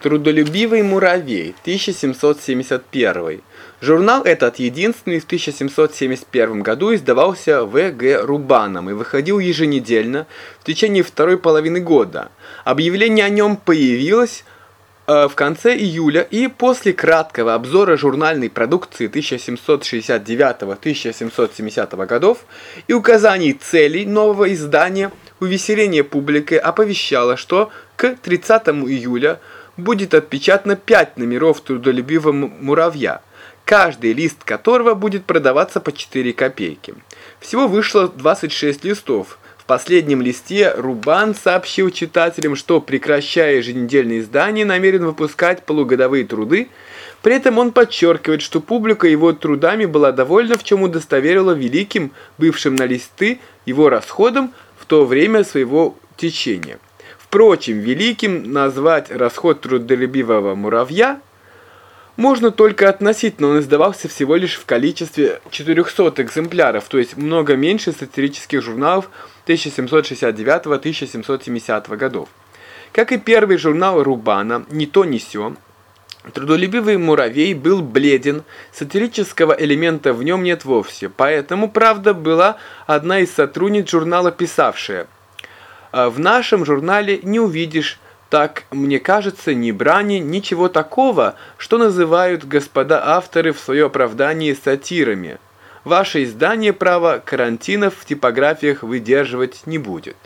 Трудолюбивый муравей, 1771. Журнал этот единственный в 1771 году издавался В.Г. Рубаном и выходил еженедельно в течение второй половины года. Объявление о нем появилось э, в конце июля и после краткого обзора журнальной продукции 1769-1770 годов и указаний целей нового издания, увеселение публики оповещало, что к 30 июля будет отпечатано 5 номеров трудолюбивого муравья, каждый лист которого будет продаваться по 4 копейки. Всего вышло 26 листов. В последнем листе Рубан сообщил читателям, что, прекращая еженедельные издания, намерен выпускать полугодовые труды. При этом он подчеркивает, что публика его трудами была довольна, в чем удостоверила великим, бывшим на листы, его расходом в то время своего течения. Впрочем, великим назвать расход трудолюбивого муравья можно только относительно, он издавался всего лишь в количестве 400 экземпляров, то есть много меньше сатирических журналов 1769-1770 годов. Как и первый журнал Рубана «Ни то, ни сё», Трудолюбивый муравей был бледен, сатирического элемента в нем нет вовсе, поэтому, правда, была одна из сотрудниц журнала, писавшая – в нашем журнале не увидишь, так, мне кажется, ни брани, ничего такого, что называют господа авторы в свое оправдание сатирами. Ваше издание право карантинов в типографиях выдерживать не будет.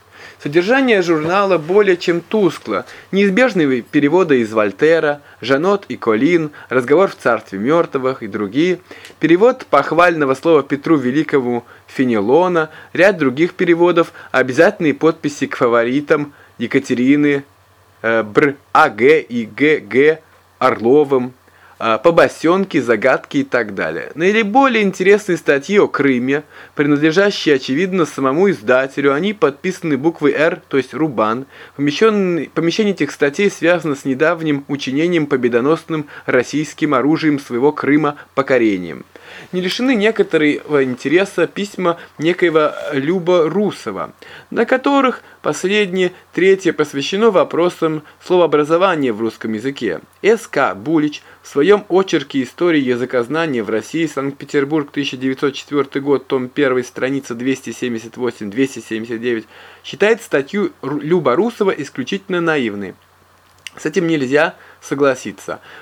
Содержание журнала более чем тускло. Неизбежные переводы из Вольтера, Жанот и Колин, разговор в царстве мертвых и другие, перевод похвального слова Петру Великому Фенелона, ряд других переводов, обязательные подписи к фаворитам Екатерины, э, Бр, А.Г. и Г.Г. Орловым, побосенки, загадки и так далее. Наиболее интересные статьи о Крыме, принадлежащие, очевидно, самому издателю, они подписаны буквой «Р», то есть «Рубан». Помещение этих статей связано с недавним учинением победоносным российским оружием своего Крыма покорением не лишены некоторого интереса письма некоего Люба Русова, на которых последнее третье посвящено вопросам словообразования в русском языке. С.К. Булич в своем очерке истории языкознания в России, Санкт-Петербург, 1904 год, том 1, страница 278-279, считает статью Люба Русова исключительно наивной. С этим нельзя согласиться.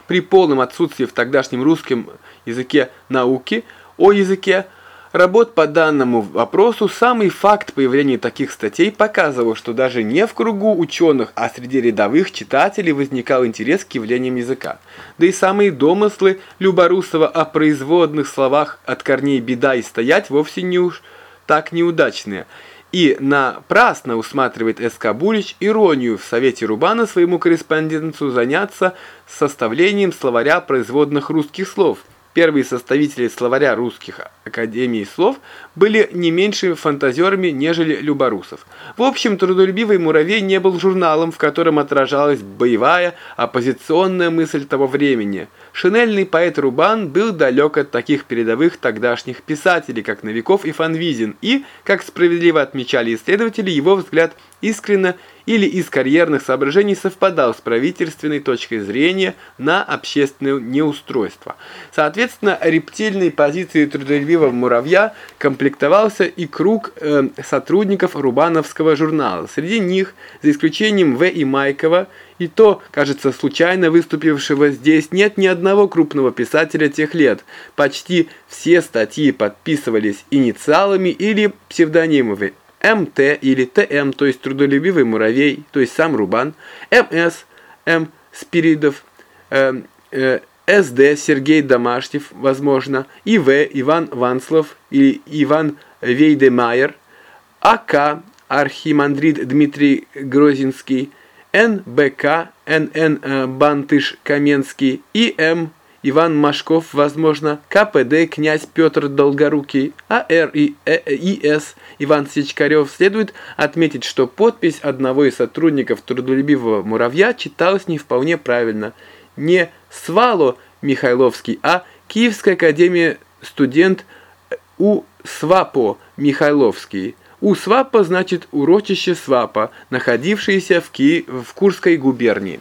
При полном отсутствии в тогдашнем русском языке науки о языке работ по данному вопросу, самый факт появления таких статей показывал, что даже не в кругу ученых, а среди рядовых читателей возникал интерес к явлениям языка. Да и самые домыслы Люборусова о производных словах от корней беда и стоять вовсе не уж так неудачные – и напрасно усматривает С.К. Булич иронию в Совете Рубана своему корреспонденту заняться составлением словаря производных русских слов – Первые составители словаря русских академий слов были не меньше фантазерами, нежели Люборусов. В общем, трудолюбивый муравей не был журналом, в котором отражалась боевая, оппозиционная мысль того времени. Шинельный поэт Рубан был далек от таких передовых тогдашних писателей, как Новиков и Фанвизин, и, как справедливо отмечали исследователи, его взгляд искренно или из карьерных соображений совпадал с правительственной точкой зрения на общественное неустройство. Соответственно, рептильной позиции трудолюбивого муравья комплектовался и круг э, сотрудников Рубановского журнала. Среди них, за исключением В. и Майкова, и то, кажется, случайно выступившего здесь, нет ни одного крупного писателя тех лет. Почти все статьи подписывались инициалами или псевдонимами. МТ или ТМ, то есть трудолюбивый муравей, то есть сам Рубан, МС, М. Спиридов, э, э, СД Сергей Домашнев, возможно, ИВ Иван Ванслов или Иван Вейдемайер, АК Архимандрит Дмитрий Грозинский, НБК НН э, Бантыш Каменский и М Иван Машков, возможно, КПД князь Петр Долгорукий, АР и э, ИС Иван Сичкарев. Следует отметить, что подпись одного из сотрудников трудолюбивого муравья читалась не вполне правильно. Не Свало Михайловский, а Киевская академия студент У Свапо Михайловский. У Свапа значит урочище Свапа, находившееся в, Ки в Курской губернии.